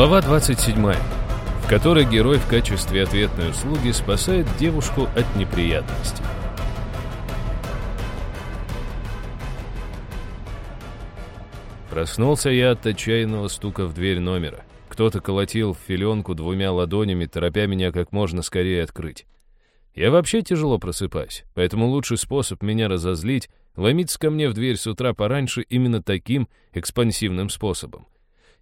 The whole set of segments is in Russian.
Глава 27, в которой герой в качестве ответной услуги спасает девушку от неприятностей. Проснулся я от отчаянного стука в дверь номера. Кто-то колотил в филенку двумя ладонями, торопя меня как можно скорее открыть. Я вообще тяжело просыпаюсь, поэтому лучший способ меня разозлить — ломиться ко мне в дверь с утра пораньше именно таким экспансивным способом.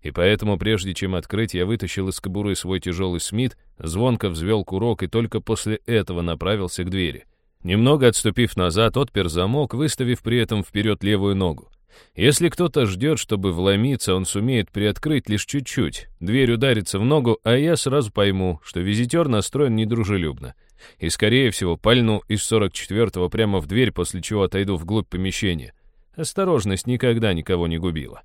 И поэтому, прежде чем открыть, я вытащил из кобуры свой тяжелый Смит, звонко взвел курок и только после этого направился к двери. Немного отступив назад, отпер замок, выставив при этом вперед левую ногу. Если кто-то ждет, чтобы вломиться, он сумеет приоткрыть лишь чуть-чуть. Дверь ударится в ногу, а я сразу пойму, что визитер настроен недружелюбно. И, скорее всего, пальну из 44-го прямо в дверь, после чего отойду вглубь помещения. Осторожность никогда никого не губила.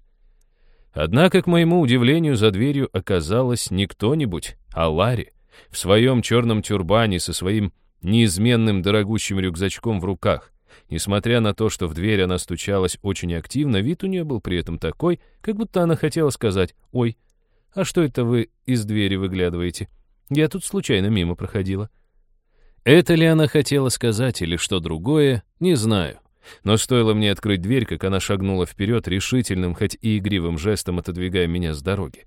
Однако, к моему удивлению, за дверью оказалась не кто-нибудь, а Ларри. В своем черном тюрбане со своим неизменным дорогущим рюкзачком в руках. Несмотря на то, что в дверь она стучалась очень активно, вид у нее был при этом такой, как будто она хотела сказать «Ой, а что это вы из двери выглядываете? Я тут случайно мимо проходила». Это ли она хотела сказать или что другое, не знаю. Но стоило мне открыть дверь, как она шагнула вперед решительным, хоть и игривым жестом, отодвигая меня с дороги.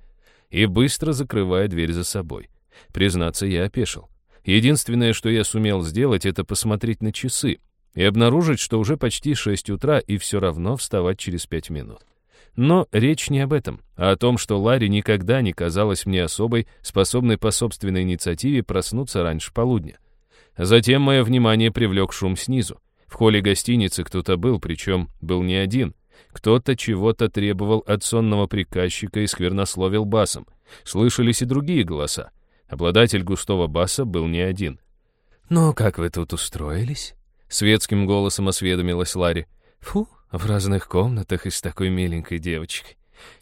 И быстро закрывая дверь за собой. Признаться, я опешил. Единственное, что я сумел сделать, это посмотреть на часы и обнаружить, что уже почти 6 утра, и все равно вставать через 5 минут. Но речь не об этом, а о том, что Ларри никогда не казалась мне особой, способной по собственной инициативе проснуться раньше полудня. Затем мое внимание привлек шум снизу. В холле гостиницы кто-то был, причем был не один. Кто-то чего-то требовал от сонного приказчика и сквернословил басом. Слышались и другие голоса. Обладатель густого баса был не один. «Ну, как вы тут устроились?» Светским голосом осведомилась Ларри. «Фу, в разных комнатах и с такой миленькой девочкой.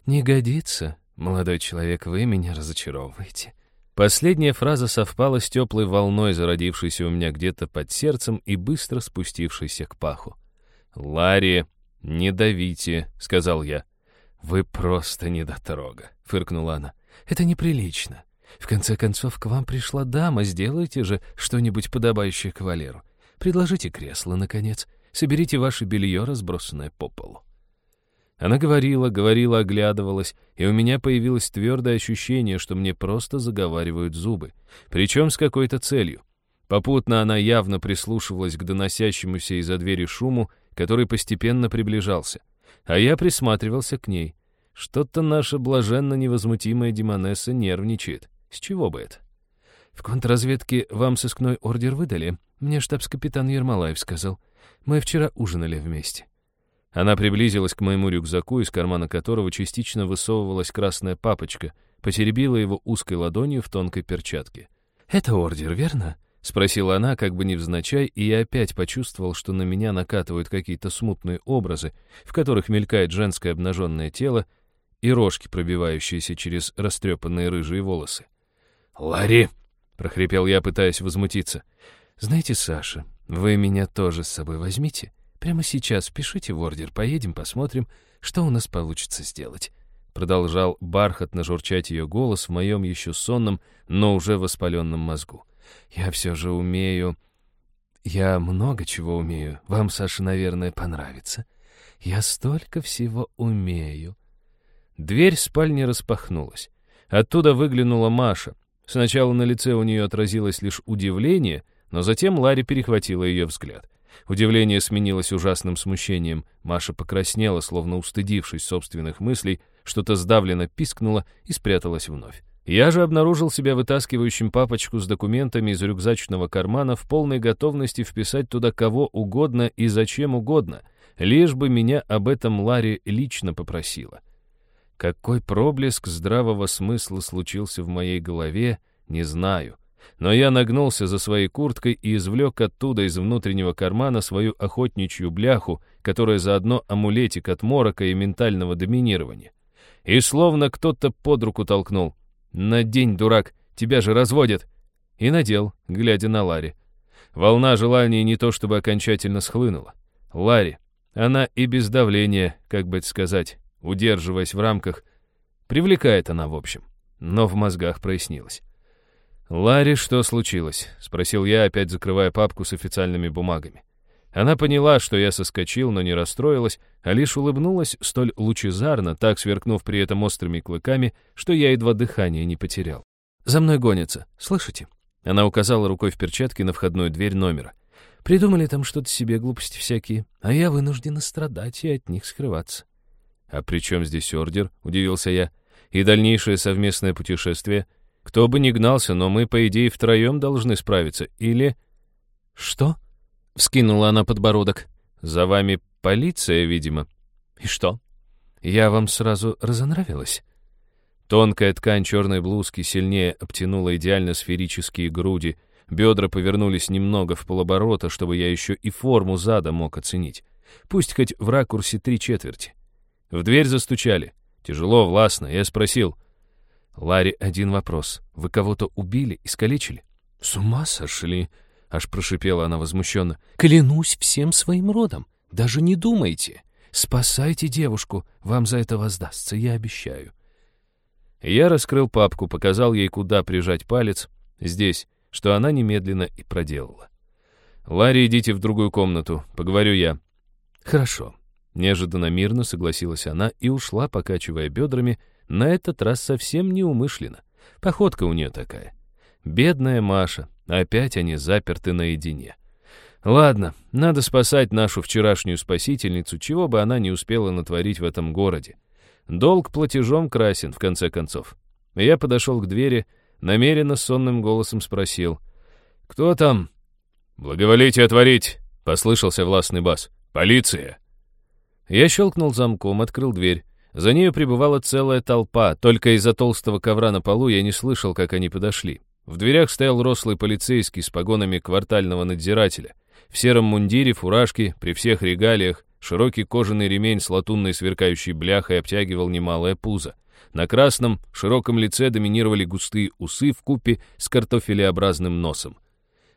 Не годится, молодой человек, вы меня разочаровываете». Последняя фраза совпала с теплой волной, зародившейся у меня где-то под сердцем и быстро спустившейся к паху. «Ларри, не давите», — сказал я. «Вы просто недотрога», — фыркнула она. «Это неприлично. В конце концов, к вам пришла дама, сделайте же что-нибудь подобающее кавалеру. Предложите кресло, наконец. Соберите ваше белье, разбросанное по полу». Она говорила, говорила, оглядывалась, и у меня появилось твердое ощущение, что мне просто заговаривают зубы, причем с какой-то целью. Попутно она явно прислушивалась к доносящемуся из-за двери шуму, который постепенно приближался, а я присматривался к ней. Что-то наша блаженно невозмутимая Демонесса нервничает. С чего бы это? В контрразведке вам сыскной ордер выдали. Мне штабс-капитан Ермолаев сказал. Мы вчера ужинали вместе. Она приблизилась к моему рюкзаку, из кармана которого частично высовывалась красная папочка, потеребила его узкой ладонью в тонкой перчатке. «Это ордер, верно?» — спросила она, как бы невзначай, и я опять почувствовал, что на меня накатывают какие-то смутные образы, в которых мелькает женское обнаженное тело и рожки, пробивающиеся через растрепанные рыжие волосы. «Ларри!» — прохрипел я, пытаясь возмутиться. «Знаете, Саша, вы меня тоже с собой возьмите?» Прямо сейчас пишите в ордер, поедем, посмотрим, что у нас получится сделать». Продолжал бархатно журчать ее голос в моем еще сонном, но уже воспаленном мозгу. «Я все же умею... Я много чего умею. Вам, Саша, наверное, понравится. Я столько всего умею». Дверь спальни распахнулась. Оттуда выглянула Маша. Сначала на лице у нее отразилось лишь удивление, но затем Ларри перехватила ее взгляд. Удивление сменилось ужасным смущением. Маша покраснела, словно устыдившись собственных мыслей, что-то сдавленно пискнула и спряталась вновь. Я же обнаружил себя вытаскивающим папочку с документами из рюкзачного кармана в полной готовности вписать туда кого угодно и зачем угодно, лишь бы меня об этом Ларри лично попросила. Какой проблеск здравого смысла случился в моей голове, не знаю но я нагнулся за своей курткой и извлек оттуда из внутреннего кармана свою охотничью бляху, которая заодно амулетик от морока и ментального доминирования. И словно кто-то под руку толкнул. «Надень, дурак, тебя же разводят!» И надел, глядя на Ларри. Волна желания не то чтобы окончательно схлынула. Ларри, она и без давления, как бы это сказать, удерживаясь в рамках, привлекает она в общем. но в мозгах прояснилось. «Ларри, что случилось?» — спросил я, опять закрывая папку с официальными бумагами. Она поняла, что я соскочил, но не расстроилась, а лишь улыбнулась столь лучезарно, так сверкнув при этом острыми клыками, что я едва дыхание не потерял. «За мной гонятся, слышите?» Она указала рукой в перчатке на входную дверь номера. «Придумали там что-то себе, глупости всякие, а я вынуждена страдать и от них скрываться». «А при чем здесь ордер?» — удивился я. «И дальнейшее совместное путешествие?» Кто бы ни гнался, но мы, по идее, втроем должны справиться. Или... Что? Вскинула она подбородок. За вами полиция, видимо. И что? Я вам сразу разонравилась. Тонкая ткань черной блузки сильнее обтянула идеально сферические груди. Бедра повернулись немного в полоборота, чтобы я еще и форму зада мог оценить. Пусть хоть в ракурсе три четверти. В дверь застучали. Тяжело, властно. Я спросил, Ларри, один вопрос. Вы кого-то убили, искалечили? С ума сошли? Аж прошипела она возмущенно. Клянусь всем своим родом. Даже не думайте. Спасайте девушку. Вам за это воздастся, я обещаю. Я раскрыл папку, показал ей, куда прижать палец. Здесь, что она немедленно и проделала. «Ларри, идите в другую комнату, поговорю я». «Хорошо». Неожиданно мирно согласилась она и ушла, покачивая бедрами, на этот раз совсем неумышленно. Походка у нее такая. Бедная Маша. Опять они заперты наедине. Ладно, надо спасать нашу вчерашнюю спасительницу, чего бы она не успела натворить в этом городе. Долг платежом красен, в конце концов. Я подошел к двери, намеренно сонным голосом спросил. «Кто там?» «Благоволите отворить!» — послышался властный бас. «Полиция!» Я щелкнул замком, открыл дверь. За нею пребывала целая толпа, только из-за толстого ковра на полу я не слышал, как они подошли. В дверях стоял рослый полицейский с погонами квартального надзирателя. В сером мундире, фуражке, при всех регалиях, широкий кожаный ремень с латунной сверкающей бляхой обтягивал немалое пузо. На красном, широком лице доминировали густые усы в купе с картофелеобразным носом.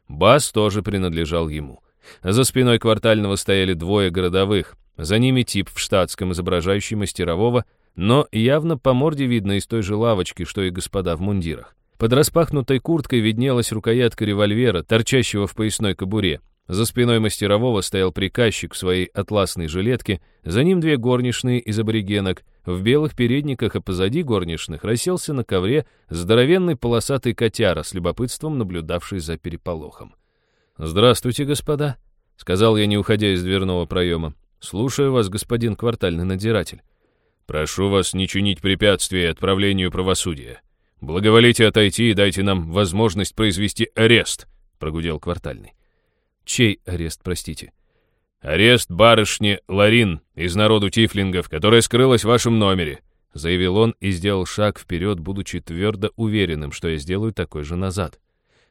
Бас тоже принадлежал ему. За спиной квартального стояли двое городовых, за ними тип в штатском, изображающий мастерового, но явно по морде видно из той же лавочки, что и господа в мундирах. Под распахнутой курткой виднелась рукоятка револьвера, торчащего в поясной кобуре. За спиной мастерового стоял приказчик в своей атласной жилетке, за ним две горничные из аборигенок, в белых передниках, а позади горничных расселся на ковре здоровенный полосатый котяра с любопытством наблюдавший за переполохом. «Здравствуйте, господа», — сказал я, не уходя из дверного проема. «Слушаю вас, господин квартальный надзиратель». «Прошу вас не чинить препятствия отправлению правосудия. Благоволите отойти и дайте нам возможность произвести арест», — прогудел квартальный. «Чей арест, простите?» «Арест барышни Ларин из народу тифлингов, которая скрылась в вашем номере», — заявил он и сделал шаг вперед, будучи твердо уверенным, что я сделаю такой же назад.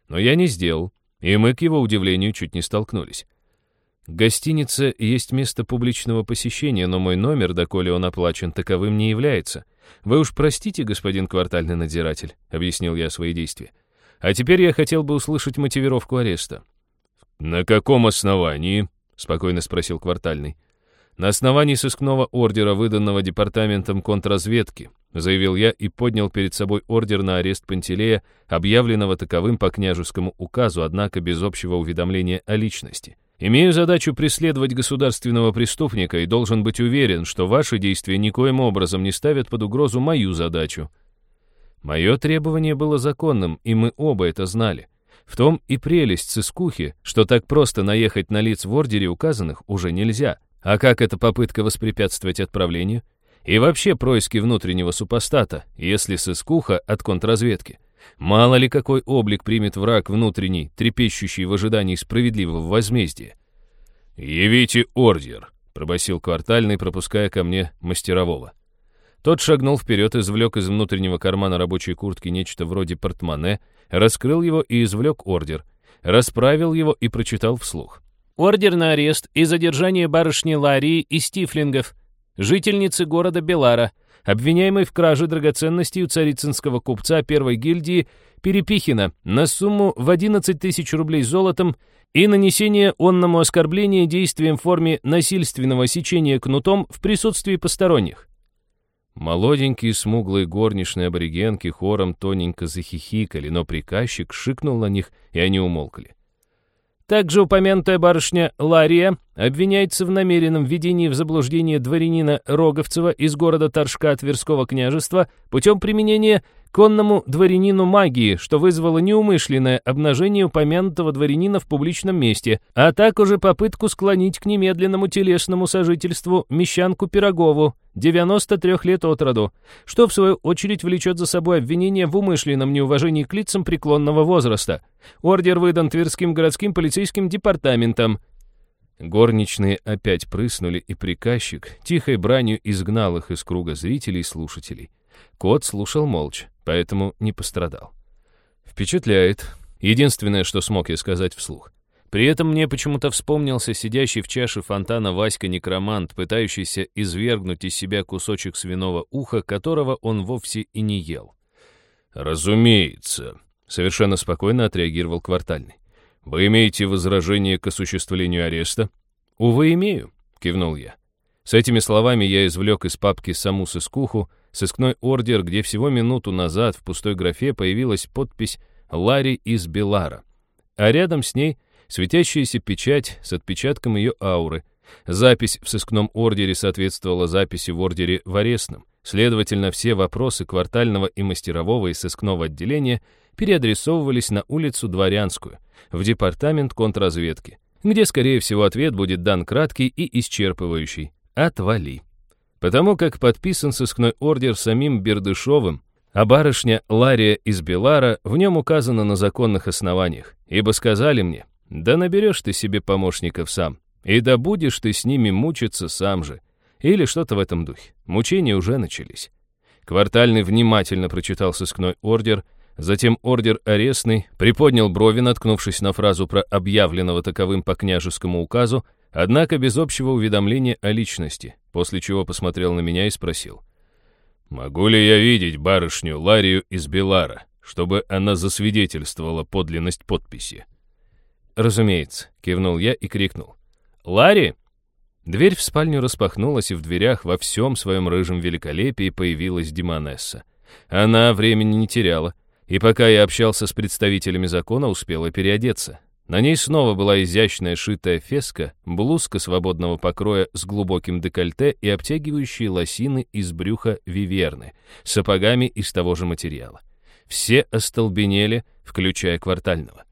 Но я не сделал, и мы, к его удивлению, чуть не столкнулись. Гостиница есть место публичного посещения, но мой номер, доколе он оплачен, таковым не является. Вы уж простите, господин квартальный надзиратель, объяснил я свои действия. А теперь я хотел бы услышать мотивировку ареста. На каком основании? спокойно спросил квартальный. На основании сыскного ордера, выданного департаментом контрразведки, заявил я и поднял перед собой ордер на арест Пантелея, объявленного таковым по княжескому указу, однако без общего уведомления о личности. Имею задачу преследовать государственного преступника и должен быть уверен, что ваши действия никоим образом не ставят под угрозу мою задачу. Мое требование было законным, и мы оба это знали. В том и прелесть сыскухи, что так просто наехать на лиц в ордере указанных уже нельзя. А как эта попытка воспрепятствовать отправлению? И вообще происки внутреннего супостата, если сыскуха от контрразведки. Мало ли какой облик примет враг внутренний, трепещущий в ожидании справедливого возмездия. «Явите ордер», — пробасил квартальный, пропуская ко мне мастерового. Тот шагнул вперед, извлек из внутреннего кармана рабочей куртки нечто вроде портмоне, раскрыл его и извлек ордер, расправил его и прочитал вслух. «Ордер на арест и задержание барышни Ларии и Стифлингов, жительницы города Белара, обвиняемый в краже драгоценностей у царицынского купца первой гильдии Перепихина на сумму в 11 тысяч рублей золотом и нанесение онному оскорбления действием в форме насильственного сечения кнутом в присутствии посторонних. Молоденькие смуглые горничные аборигенки хором тоненько захихикали, но приказчик шикнул на них, и они умолкли. Также упомянутая барышня Лария обвиняется в намеренном введении в заблуждение дворянина Роговцева из города Торжка Тверского княжества путем применения конному дворянину магии, что вызвало неумышленное обнажение упомянутого дворянина в публичном месте, а также попытку склонить к немедленному телесному сожительству мещанку Пирогову, 93 лет от роду, что в свою очередь влечет за собой обвинение в умышленном неуважении к лицам преклонного возраста. Ордер выдан Тверским городским полицейским департаментом. Горничные опять прыснули, и приказчик тихой бранью изгнал их из круга зрителей и слушателей. Кот слушал молча, поэтому не пострадал. «Впечатляет. Единственное, что смог я сказать вслух. При этом мне почему-то вспомнился сидящий в чаше фонтана Васька-некромант, пытающийся извергнуть из себя кусочек свиного уха, которого он вовсе и не ел. «Разумеется», — совершенно спокойно отреагировал квартальный. «Вы имеете возражение к осуществлению ареста?» «Увы, имею», — кивнул я. С этими словами я извлек из папки саму сыскуху, сыскной ордер, где всего минуту назад в пустой графе появилась подпись «Ларри из Белара», а рядом с ней светящаяся печать с отпечатком ее ауры. Запись в сыскном ордере соответствовала записи в ордере в арестном. Следовательно, все вопросы квартального и мастерового и сыскного отделения переадресовывались на улицу Дворянскую, в департамент контрразведки, где, скорее всего, ответ будет дан краткий и исчерпывающий. Отвали. Потому как подписан сыскной ордер самим Бердышовым, а барышня Лария из Белара в нем указана на законных основаниях, ибо сказали мне, да наберешь ты себе помощников сам, и да будешь ты с ними мучиться сам же. Или что-то в этом духе. Мучения уже начались. Квартальный внимательно прочитал сыскной ордер, затем ордер арестный, приподнял брови, наткнувшись на фразу про объявленного таковым по княжескому указу, однако без общего уведомления о личности, после чего посмотрел на меня и спросил. «Могу ли я видеть барышню Ларию из Белара, чтобы она засвидетельствовала подлинность подписи?» «Разумеется», — кивнул я и крикнул. «Ларри!» Дверь в спальню распахнулась, и в дверях во всем своем рыжем великолепии появилась Димонесса. Она времени не теряла, и пока я общался с представителями закона, успела переодеться. На ней снова была изящная шитая феска, блузка свободного покроя с глубоким декольте и обтягивающие лосины из брюха виверны, сапогами из того же материала. Все остолбенели, включая квартального.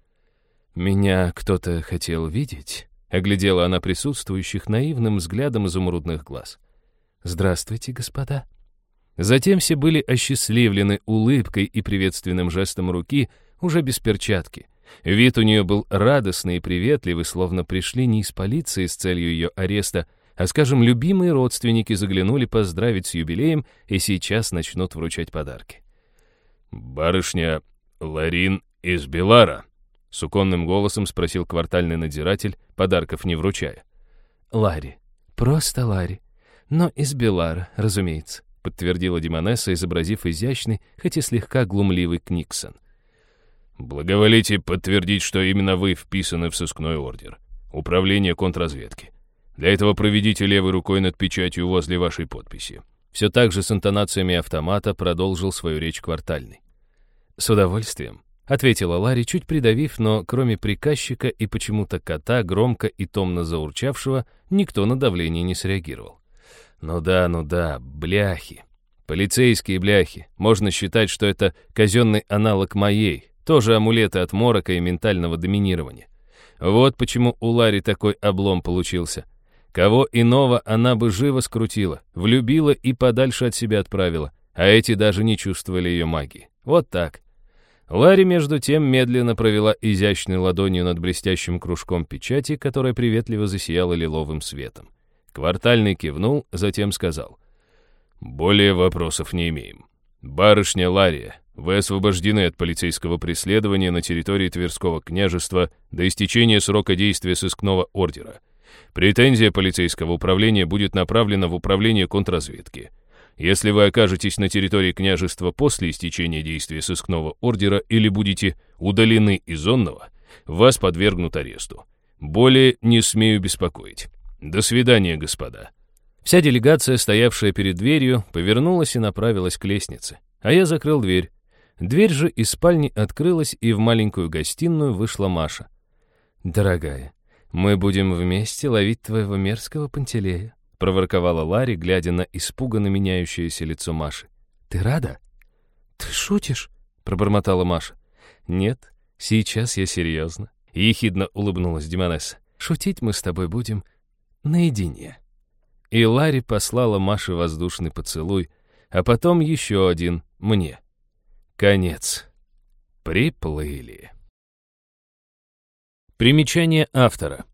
«Меня кто-то хотел видеть?» Оглядела она присутствующих наивным взглядом изумрудных глаз. «Здравствуйте, господа». Затем все были осчастливлены улыбкой и приветственным жестом руки, уже без перчатки. Вид у нее был радостный и приветливый, словно пришли не из полиции с целью ее ареста, а, скажем, любимые родственники заглянули поздравить с юбилеем и сейчас начнут вручать подарки. «Барышня Ларин из Белара», Суконным голосом спросил квартальный надзиратель, подарков не вручая. «Ларри. Просто Ларри. Но из Белара, разумеется», подтвердила Димонесса, изобразив изящный, хоть и слегка глумливый Книксон. «Благоволите подтвердить, что именно вы вписаны в сыскной ордер. Управление контрразведки. Для этого проведите левой рукой над печатью возле вашей подписи». Все так же с интонациями автомата продолжил свою речь квартальный. «С удовольствием», — ответила Ларри, чуть придавив, но кроме приказчика и почему-то кота, громко и томно заурчавшего, никто на давление не среагировал. «Ну да, ну да, бляхи. Полицейские бляхи. Можно считать, что это казенный аналог моей, тоже амулеты от морока и ментального доминирования. Вот почему у Ларри такой облом получился. Кого иного она бы живо скрутила, влюбила и подальше от себя отправила, а эти даже не чувствовали ее магии. Вот так. Ларри, между тем, медленно провела изящной ладонью над блестящим кружком печати, которая приветливо засияла лиловым светом. Квартальный кивнул, затем сказал. «Более вопросов не имеем. Барышня Лария, вы освобождены от полицейского преследования на территории Тверского княжества до истечения срока действия сыскного ордера. Претензия полицейского управления будет направлена в управление контрразведки. Если вы окажетесь на территории княжества после истечения действия сыскного ордера или будете удалены из зонного, вас подвергнут аресту. Более не смею беспокоить. До свидания, господа». Вся делегация, стоявшая перед дверью, повернулась и направилась к лестнице. А я закрыл дверь. Дверь же из спальни открылась, и в маленькую гостиную вышла Маша. «Дорогая, мы будем вместе ловить твоего мерзкого пантелея», проворковала Ларри, глядя на испуганно меняющееся лицо Маши. «Ты рада?» «Ты шутишь?» пробормотала Маша. «Нет, сейчас я серьезно», — ехидно улыбнулась Димонесса. «Шутить мы с тобой будем наедине». И Ларри послала Маше воздушный поцелуй, а потом еще один мне. Конец. Приплыли. Примечание автора.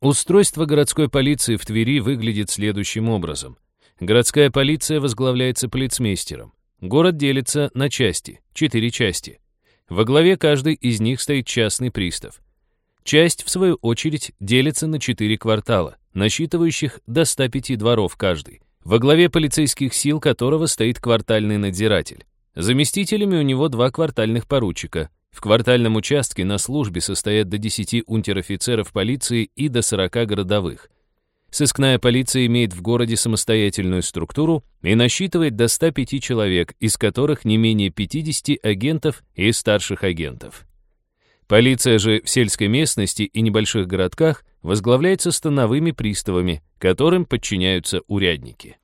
Устройство городской полиции в Твери выглядит следующим образом. Городская полиция возглавляется полицмейстером. Город делится на части, четыре части. Во главе каждой из них стоит частный пристав. Часть, в свою очередь, делится на четыре квартала, насчитывающих до 105 дворов каждый, во главе полицейских сил которого стоит квартальный надзиратель. Заместителями у него два квартальных поручика. В квартальном участке на службе состоят до 10 унтер-офицеров полиции и до 40 городовых. Сыскная полиция имеет в городе самостоятельную структуру и насчитывает до 105 человек, из которых не менее 50 агентов и старших агентов. Полиция же в сельской местности и небольших городках возглавляется становыми приставами, которым подчиняются урядники.